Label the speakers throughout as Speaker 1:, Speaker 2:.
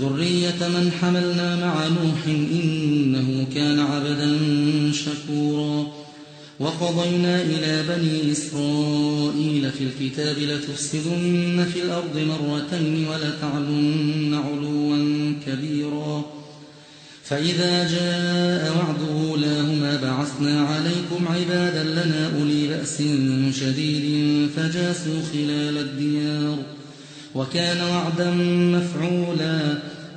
Speaker 1: ذرية من حملنا مع نوح إنه كان عبدا شكورا وقضينا إلى بني إسرائيل في الكتاب لتفسدن في الأرض مرتين ولتعلن علوا كبيرا فإذا جاء وعد أولاهما بعثنا عليكم عبادا لنا أولي بأس شديد فجاسوا خلال الديار وكان وعدا مفعولا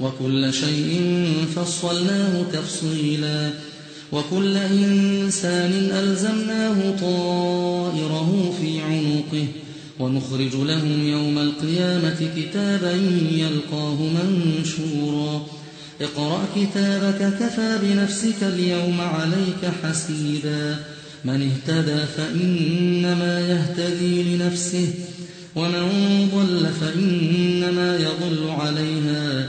Speaker 1: وكل شيء فصلناه تفصيلا وكل إنسان ألزمناه طائره في عنقه ونخرج لهم يوم القيامة كتابا يلقاه منشورا اقرأ كتابك كفى بنفسك اليوم عليك حسيبا من اهتدى فإنما يهتدي لنفسه ومن ضل فإنما يضل عليها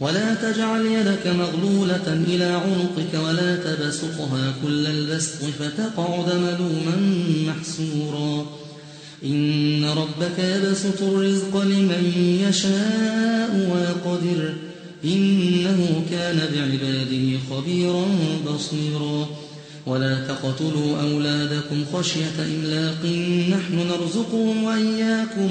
Speaker 1: ولا تجعل يدك مغلولة إلى عنقك ولا تبسطها كل البسط فتقعد ملوما محسورا. إن ربك يبسط الرزق لمن يشاء ويقدر. إنه كان بعباده خبيرا بصيرا. ولا تقتلوا أولادكم خشية إملاق. نحن نرزقهم وإياكم.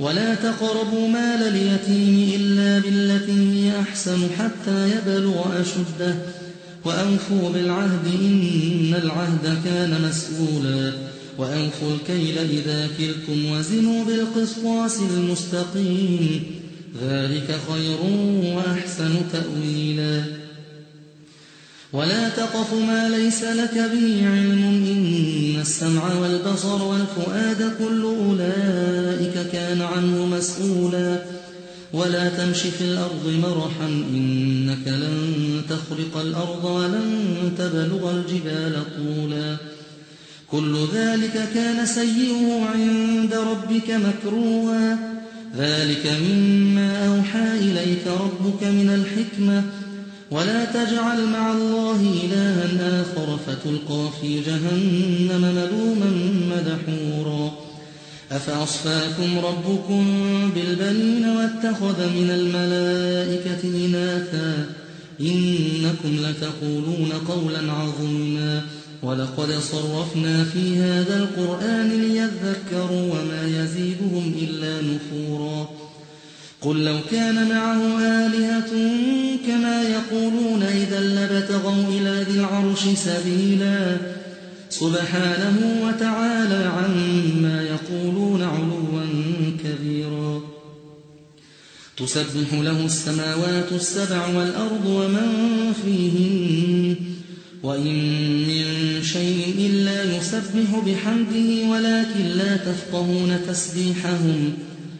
Speaker 1: ولا تقربوا مال اليتيم إلا بالتي هي أحسن حتى يبلغ أشده. وأوفوا بالعهد إن العهد كان مسؤولا. وأوفوا الكيل إذا كلتم وزنوا بالقسطاس المستقيم. ذلك خير وأحسن تأويلا. ولا تقف ما ليس لك به علم إن السمع والبصر والفؤاد كل أولئك كان عنه مسؤولا ولا تمش في الأرض مرحا إنك لن تخرق الأرض ولن تبلغ الجبال طولا كل ذلك كان سيئه عند ربك مكروها ذلك مما أوحى إليك ربك من الحكمة ولا تجعل مع الله إلها آخر فتلقى في جهنم ملوما مدحورا. أفأصفاكم ربكم بالبنين واتخذ من الملائكة إناثا؟ إنكم لتقولون قولا عظيما. ولقد صرفنا في هذا القرآن ليذكروا وما يزيدهم إلا نفورا. قل لو كان معه آلهة كما يقولون إذا لبتغوا إلى ذي العرش سبيلا. سبحانه وتعالى عما يقولون علوا كبيرا. تسبح له السماوات السبع والأرض ومن فيهن. وإن من شيء إلا يسبح بحمده ولكن لا تفقهون تسبيحهم.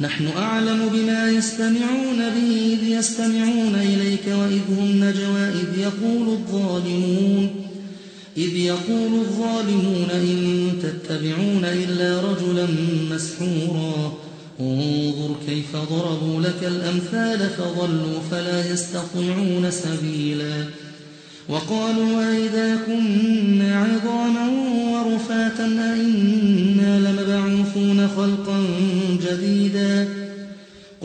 Speaker 1: نحن أعلم بما يستمعون به إذ يستمعون إليك وإذ هم نجوى إذ يقول الظالمون إذ يقول الظالمون إن تتبعون إلا رجلا مسحورا. انظر كيف ضربوا لك الأمثال فضلوا فلا يستطيعون سبيلا. وقالوا أئذا كنا عظاما ورفاتا أئنا لمبعوثون خلقا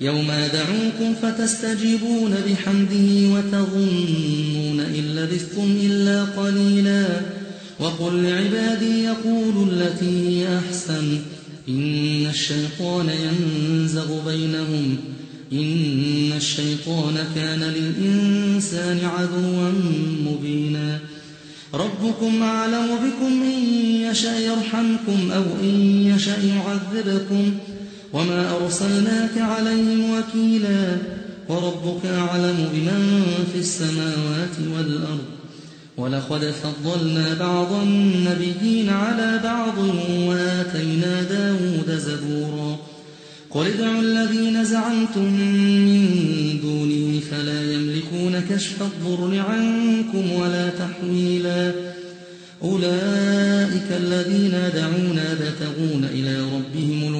Speaker 1: يوم دعوكم فتستجيبون بحمده وتظنون إن لبثتم إلا قليلا وقل لعبادي يقولوا التي هي أحسن إن الشيطان ينزغ بينهم إن الشيطان كان للإنسان عدوا مبينا ربكم أعلم بكم إن يشأ يرحمكم أو إن يشأ يعذبكم وما أرسلناك عليهم وكيلا وربك أعلم بمن في السماوات والأرض ولقد فضلنا بعض النبيين على بعض وآتينا داود زبورا قل ادعوا الذين زعمتم من دونه فلا يملكون كشف الضر عنكم ولا تحويلا أولئك الذين دعونا يبتغون إلى ربهم الوسيلة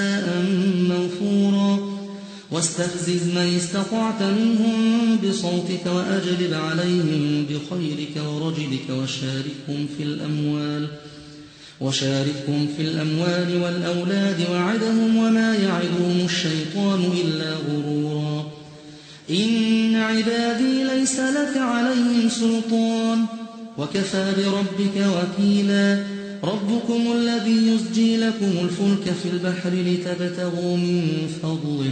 Speaker 1: واستفزز من استطعت منهم بصوتك وأجلب عليهم بخيرك ورجلك وشاركهم في الأموال وشاركهم في الأموال والأولاد وعدهم وما يعدهم الشيطان إلا غرورا. إن عبادي ليس لك عليهم سلطان. وكفى بربك وكيلا. ربكم الذي يسجي لكم الفلك في البحر لتبتغوا من فضله.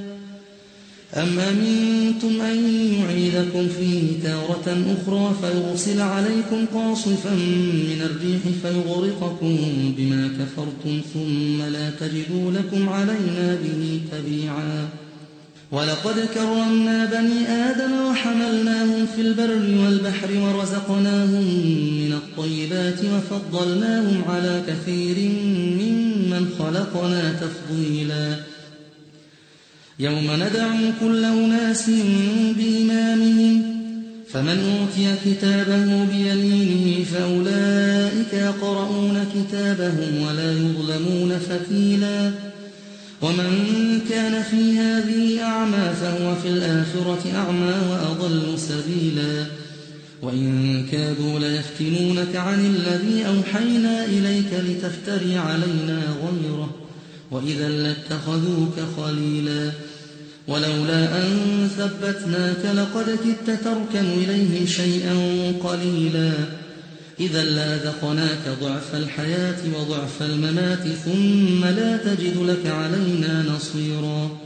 Speaker 1: أم أمنتم أن يعيدكم فيه تارة أخرى فيرسل عليكم قاصفا من الريح فيغرقكم بما كفرتم ثم لا تجدوا لكم علينا به تبيعا. ولقد كرمنا بني آدم وحملناهم في البر والبحر ورزقناهم من الطيبات وفضلناهم على كثير ممن خلقنا تفضيلا. يوم ندعو كل أناس بإمامهم فمن أوتي كتابه بيمينه فأولئك يقرؤون كتابهم ولا يظلمون فتيلا. ومن كان في هذه أعمى فهو في الآخرة أعمى وأضل سبيلا. وإن كادوا ليفتنونك عن الذي أوحينا إليك لتفتري علينا غيره وإذا لاتخذوك خليلا. ولولا أن ثبتناك لقد كدت تركن إليهم شيئا قليلا. إذا لاذقناك ضعف الحياة وضعف الممات ثم لا تجد لك علينا نصيرا.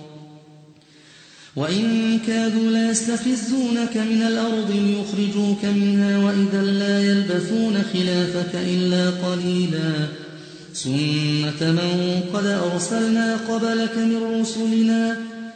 Speaker 1: وإن كادوا ليستفزونك من الأرض ليخرجوك منها وإذا لا يلبثون خلافك إلا قليلا. سنة من قد أرسلنا قبلك من رسلنا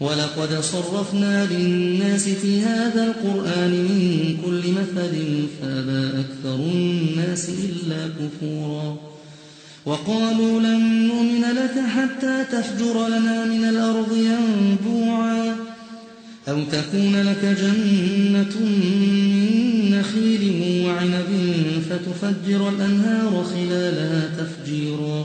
Speaker 1: ولقد صرفنا للناس في هذا القرآن من كل مثل فابى أكثر الناس إلا كفورا. وقالوا لن نؤمن لك حتى تفجر لنا من الأرض ينبوعا. أو تكون لك جنة من نخيل وعنب فتفجر الأنهار خلالها تفجيرا.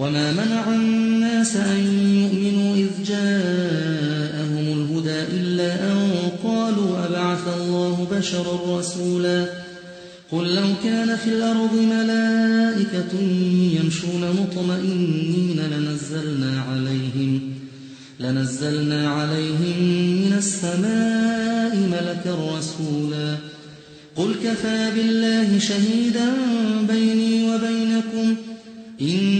Speaker 1: وما منع الناس أن يؤمنوا إذ جاءهم الهدى إلا أن قالوا أبعث الله بشرا رسولا قل لو كان في الأرض ملائكة يمشون مطمئنين لنزلنا عليهم لنزلنا عليهم من السماء ملكا رسولا قل كفى بالله شهيدا بيني وبينكم بعباده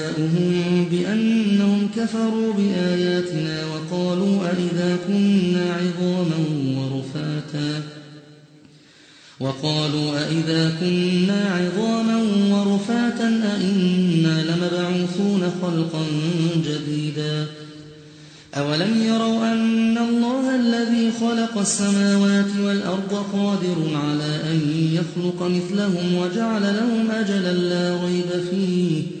Speaker 1: كفروا بآياتنا وقالوا أئذا كنا عظاما ورفاتا وقالوا أئذا كنا عظاما ورفاتا أئنا لمبعوثون خلقا جديدا أولم يروا أن الله الذي خلق السماوات والأرض قادر على أن يخلق مثلهم وجعل لهم أجلا لا ريب فيه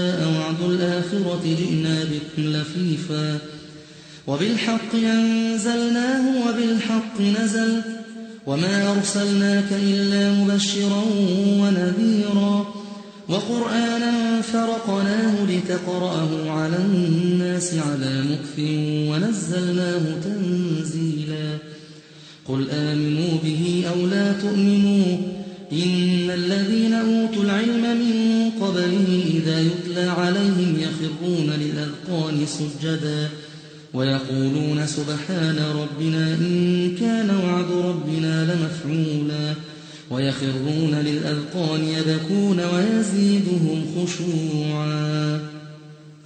Speaker 1: وعد جئنا بكم لفيفا. وبالحق أنزلناه وبالحق نزل. وما أرسلناك إلا مبشرا ونذيرا. وقرآنا فرقناه لتقرأه على الناس على مكف ونزلناه تنزيلا. قل آمنوا به أو لا تؤمنوا. إن الذين أوتوا العلم من قبله إذا يتلى عليهم يخرون للأذقان سجدا ويقولون سبحان ربنا إن كان وعد ربنا لمفعولا ويخرون للأذقان يبكون ويزيدهم خشوعا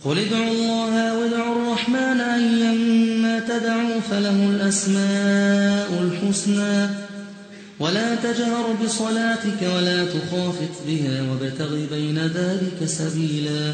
Speaker 1: قل ادعوا الله وادعوا الرحمن أيما تدعوا فله الأسماء الحسنى ولا تجهر بصلاتك ولا تخافت بها وابتغ بين ذلك سبيلا